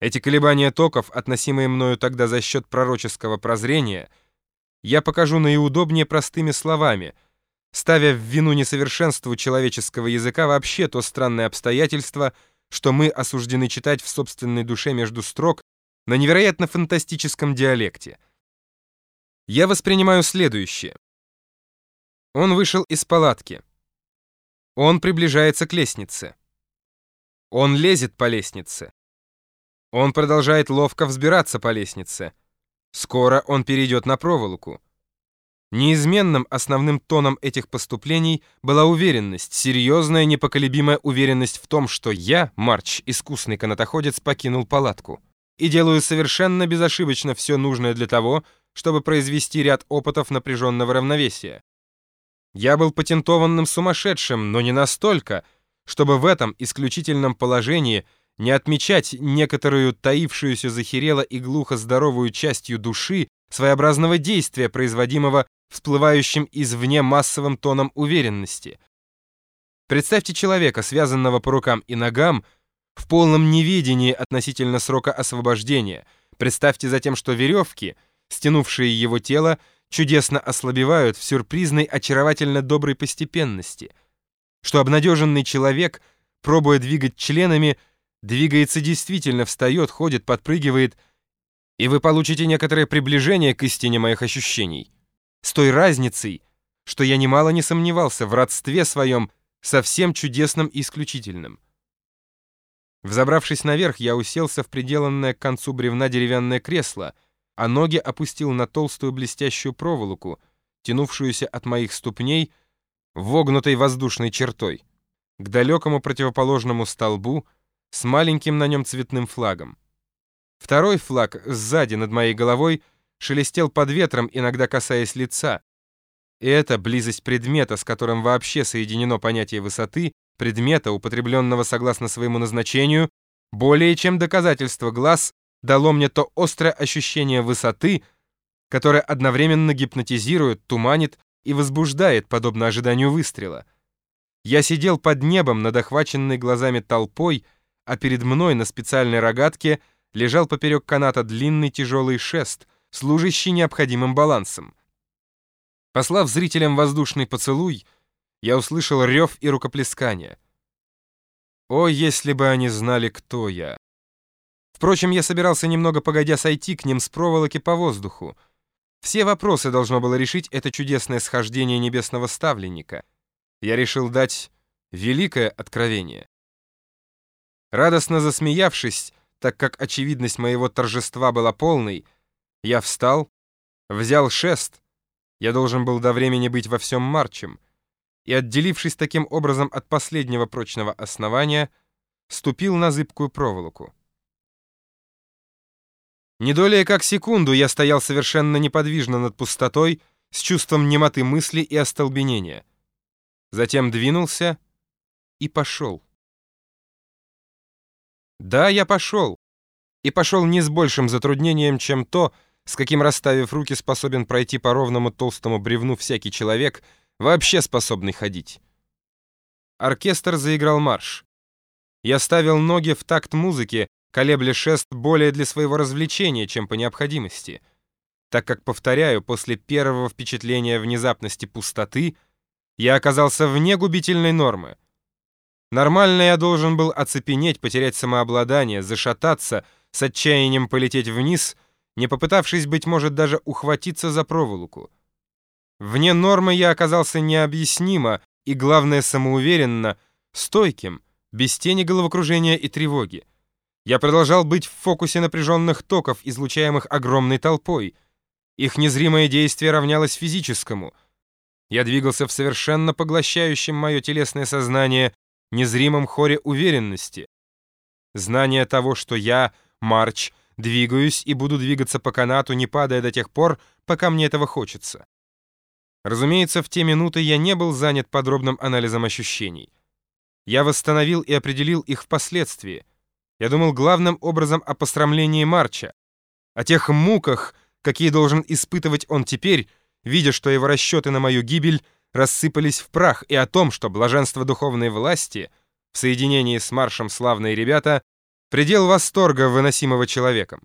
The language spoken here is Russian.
Эти колебания токов, относимые мною тогда за счет пророческого прозрения, я покажу наиудобнее простыми словами, ставя в вину несовершенству человеческого языка вообще то странное обстоятельство, что мы осуждены читать в собственной душе между строк на невероятно фантастическом диалекте. Я воспринимаю следующее. Он вышел из палатки. Он приближается к лестнице. Он лезет по лестнице. Он продолжает ловко взбираться по лестнице. Скоро он перейдет на проволоку. Неизменным основным тоном этих поступлений была уверенность, серьезная непоколебимая уверенность в том, что я, Марч, искусный канатоходец, покинул палатку и делаю совершенно безошибочно все нужное для того, чтобы произвести ряд опытов напряженного равновесия. Я был патентованным сумасшедшим, но не настолько, чтобы в этом исключительном положении не отмечать некоторую таившуюся захерело и глухо здоровую частью души своеобразного действия, производимого всплывающим извне массовым тоном уверенности. Представьте человека, связанного по рукам и ногам, в полном неведении относительно срока освобождения. Представьте затем, что веревки, стянувшие его тело, чудесно ослабевают в сюрпризной, очаровательно доброй постепенности, что обнадеженный человек, пробуя двигать членами, двигается действительно, встает, ходит, подпрыгивает, и вы получите некоторое приближение к истине моих ощущений. С той разницей, что я немало не сомневался в родстве своем совсем чудесным и исключительным. Взобравшись наверх, я уселся в приделанное к концу бревна деревянное кресло — а ноги опустил на толстую блестящую проволоку, тянувшуюся от моих ступней вогнутой воздушной чертой, к далекому противоположному столбу с маленьким на нем цветным флагом. Второй флаг сзади над моей головой шелестел под ветром, иногда касаясь лица. И эта близость предмета, с которым вообще соединено понятие высоты, предмета, употребленного согласно своему назначению, более чем доказательство глаз дало мне то острое ощущение высоты, которое одновременно гипнотизирует, туманит и возбуждает, подобно ожиданию выстрела. Я сидел под небом над охваченной глазами толпой, а перед мной на специальной рогатке лежал поперек каната длинный тяжелый шест, служащий необходимым балансом. Послав зрителям воздушный поцелуй, я услышал рев и рукоплескание. О, если бы они знали, кто я! Впрочем, я собирался немного погодя сойти к ним с проволоки по воздуху. Все вопросы должно было решить это чудесное схождение небесного ставленника. Я решил дать великое откровение. Радостно засмеявшись, так как очевидность моего торжества была полной, я встал, взял шест, я должен был до времени быть во всем марчем, и, отделившись таким образом от последнего прочного основания, ступил на зыбкую проволоку. Не долее как секунду я стоял совершенно неподвижно над пустотой, с чувством немоты мысли и остолбенения. Затем двинулся и пошел. Да, я пошел. И пошел не с большим затруднением, чем то, с каким, расставив руки, способен пройти по ровному толстому бревну всякий человек, вообще способный ходить. Оркестр заиграл марш. Я ставил ноги в такт музыки, колебля шест более для своего развлечения, чем по необходимости, так как, повторяю, после первого впечатления внезапности пустоты я оказался вне губительной нормы. Нормально я должен был оцепенеть, потерять самообладание, зашататься, с отчаянием полететь вниз, не попытавшись, быть может, даже ухватиться за проволоку. Вне нормы я оказался необъяснимо и, главное, самоуверенно, стойким, без тени головокружения и тревоги. Я продолжал быть в фокусе напряженных токов, излучаемых огромной толпой. Их незримое действие равнялось физическому. Я двигался в совершенно поглощающем мое телесное сознание незримом хоре уверенности. Знание того, что я, Марч, двигаюсь и буду двигаться по канату, не падая до тех пор, пока мне этого хочется. Разумеется, в те минуты я не был занят подробным анализом ощущений. Я восстановил и определил их впоследствии. Я думал главным образом о посрамлении Марча, о тех муках, какие должен испытывать он теперь, видя, что его расчеты на мою гибель рассыпались в прах, и о том, что блаженство духовной власти в соединении с маршем «Славные ребята» Предел восторга, выносимого человеком.